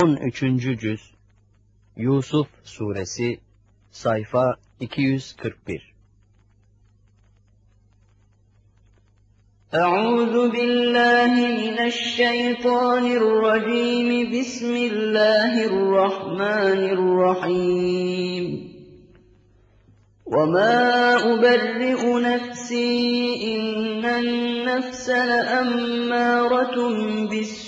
13. Cüz Yusuf Suresi Sayfa 241 أعوذ بالله من الشيطان الرجيم بسم الله الرحمن الرحيم وما أبرئ نفسي إن النفس لأمارة بالسوء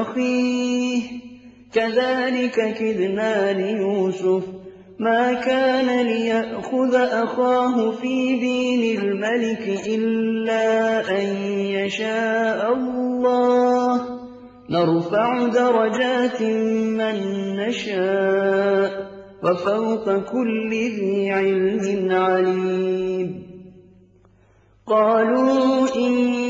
أخيه. كذلك كدنا ليوسف. ما كان ليأخذ أخاه في دين الملك إلا أن يشاء الله. نرفع درجات من نشاء وفوق كل ذي علم عليم. قالوا إن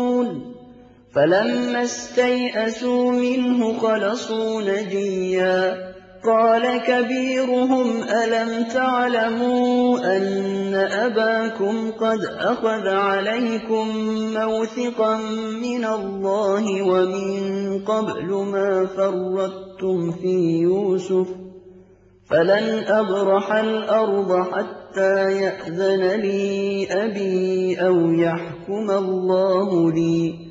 فلما استيئسوا منه خلصوا نجيا. قال كبيرهم ألم تعلموا أن أباكم قد أخذ عليكم موثقا من الله ومن قبل ما فرطتم في يوسف؟ فلن أبرح الأرض حتى يأذن لي أبي أو يحكم الله لي.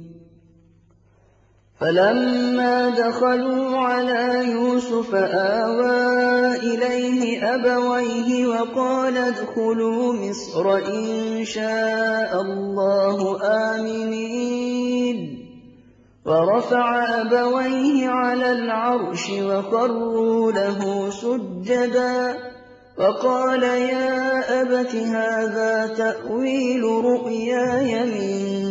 فَلَمَّا دَخَلُوا عَلَىٰ يُوسُفَ آوَىٰ إِلَيْهِ أَبَوَيْهِ وَقَالَ ادْخُلُوا مِصْرَ إِن شَاءَ اللَّهُ آمِنِينَ. وَرَفَعَ أَبَوَيْهِ عَلَى الْعَرْشِ وَخَرُّوا لَهُ سُجَّدًا وَقَالَ يَا أَبَتِ هَٰذَا تَأْوِيلُ رُؤْيَايَ مِن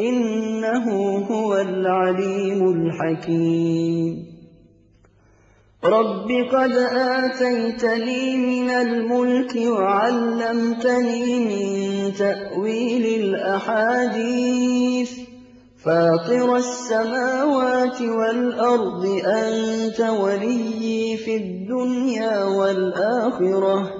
إِنَّهُ هُوَ الْعَلِيمُ الْحَكِيمُ. رَبِّ قَدْ آتَيْتَنِي مِنَ الْمُلْكِ وَعَلَّمْتَنِي مِن تَأْوِيلِ الْأَحَادِيثِ. فَاطِرَ السَّمَاوَاتِ وَالْأَرْضِ أَنتَ وَلِيِّي فِي الدُّنْيَا وَالْآخِرَةِ ۖ.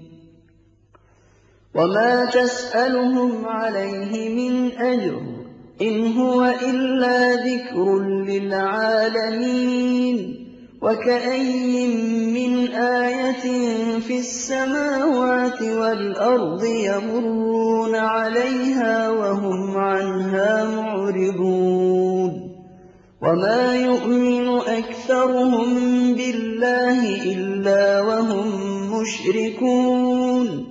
وَمَا تَسْأَلُهُمْ عَلَيْهِ مِنْ أَجْرٍ إِنْ هُوَ إِلَّا ذِكْرٌ لِّلْعَالَمِينَ وَكَأَيِّن مِّنْ آيَةٍ فِي السَّمَاوَاتِ وَالْأَرْضِ يَمُرُّونَ عَلَيْهَا وَهُمْ عَنْهَا مُعْرِضُونَ وَمَا يُؤْمِنُ أَكْثَرُهُم بِاللَّهِ إِلَّا وَهُم مُّشْرِكُونَ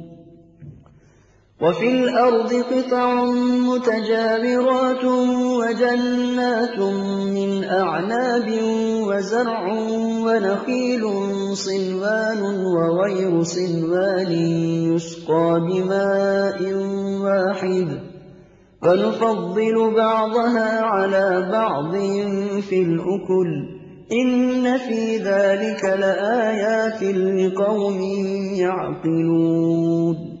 وَفِي الْأَرْضِ قِطَعٌ مُّتَجَاوِرَاتٌ وَجَنَّاتٌ مِّنْ أَعْنَابٍ وَزَرْعٌ وَنَخِيلٌ صِنْوَانٌ وَغَيْرُ صِنْوَانٍ يُسْقَىٰ بِمَاءٍ وَاحِدٍ ۖ. وَنُفَضِّلُ بَعْضَهَا عَلَىٰ بَعْضٍ فِي الْأُكُلِ ۚ. إِنَّ فِي ذَٰلِكَ لَآيَاتٍ لِّقَوْمٍ يَعْقِلُونَ.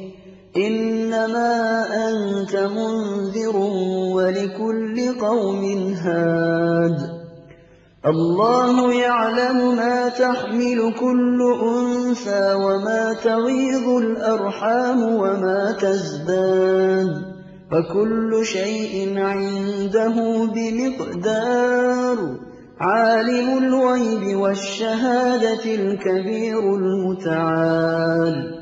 إنما أنت منذر ولكل قوم هاد. الله يعلم ما تحمل كل أنثى وما تغيظ الأرحام وما تزداد. وكل شيء عنده بمقدار. عالم الغيب والشهادة الكبير المتعال.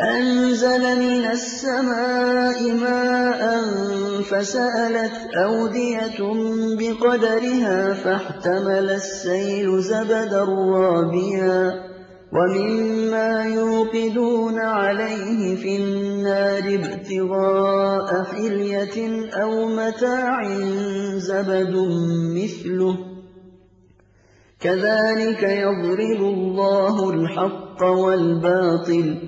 أَنزَلَ مِنَ السَّمَاءِ مَاءً فَسَالَتْ أَوْدِيَةٌ بِقَدَرِهَا فَاحْتَمَلَ السَّيْلُ زَبَدًا رَّابِيًا وَمِمَّا يُوقِدُونَ عَلَيْهِ فِي النَّارِ ابْتِغَاءَ حِلْيَةٍ أَوْ مَتَاعٍ زَبَدٌ مِّثْلُهُ ۚ. كَذَٰلِكَ يَضْرِبُ اللَّهُ الْحَقَّ وَالْبَاطِلَ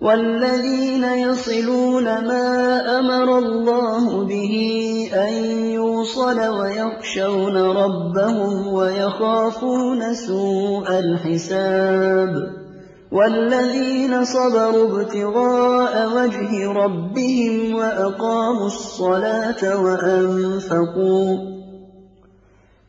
والذين يصلون ما أمر الله به أن يوصل ويخشون ربهم ويخافون سوء الحساب والذين صبروا ابتغاء وجه ربهم وأقاموا الصلاة وأنفقوا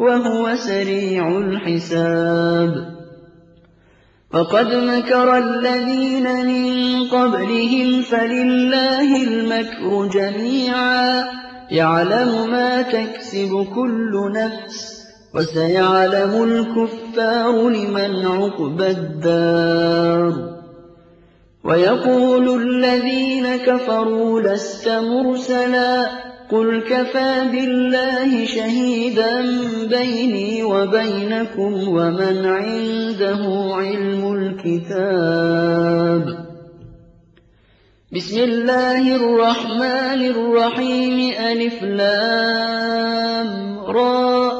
وهو سريع الحساب. وقد مكر الذين من قبلهم فلله المكر جميعا. يعلم ما تكسب كل نفس وسيعلم الكفار لمن عقبى الدار. ويقول الذين كفروا لست مرسلا. قل كفى بالله شهيدا بيني وبينكم ومن عنده علم الكتاب. بسم الله الرحمن الرحيم ألف لام را.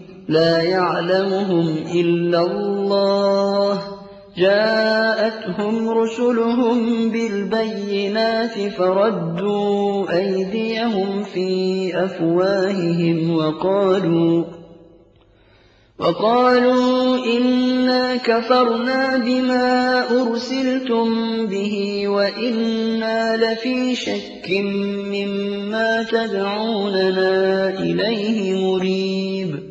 لا يعلمهم إلا الله. جاءتهم رسلهم بالبينات فردوا أيديهم في أفواههم وقالوا وقالوا إنا كفرنا بما أرسلتم به وإنا لفي شك مما تدعوننا إليه مريب.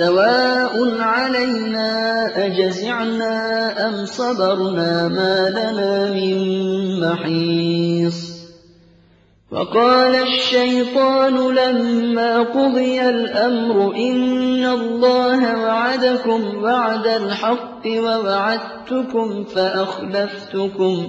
سواء علينا أجزعنا أم صبرنا ما لنا من محيص وقال الشيطان لما قضي الأمر إن الله وعدكم وعد الحق ووعدتكم فأخلفتكم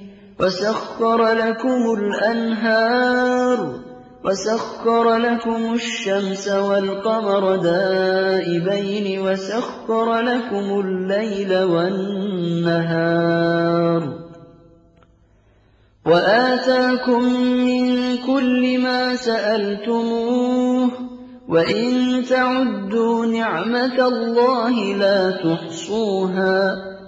وسخر لكم الأنهار وسخر لكم الشمس والقمر دائبين وسخر لكم الليل والنهار وآتاكم من كل ما سألتموه وإن تعدوا نعمة الله لا تحصوها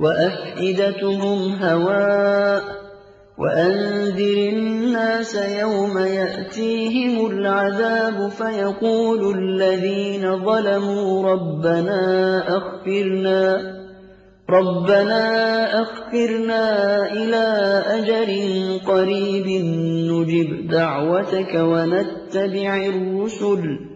وأفئدتهم هواء وأنذر الناس يوم يأتيهم العذاب فيقول الذين ظلموا ربنا أخفرنا ربنا أخفرنا إلى أجر قريب نجب دعوتك ونتبع الرسل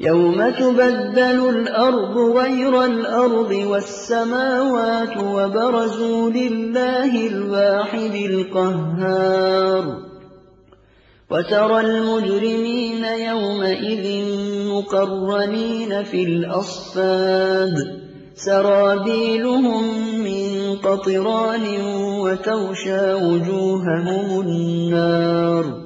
يوم تبدل الأرض غير الأرض والسماوات وبرزوا لله الواحد القهار. وترى المجرمين يومئذ مقرنين في الأصفاد. سرابيلهم من قطران وتغشى وجوههم النار.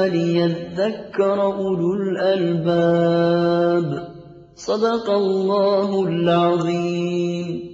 وليذكر أولو الألباب. صدق الله العظيم.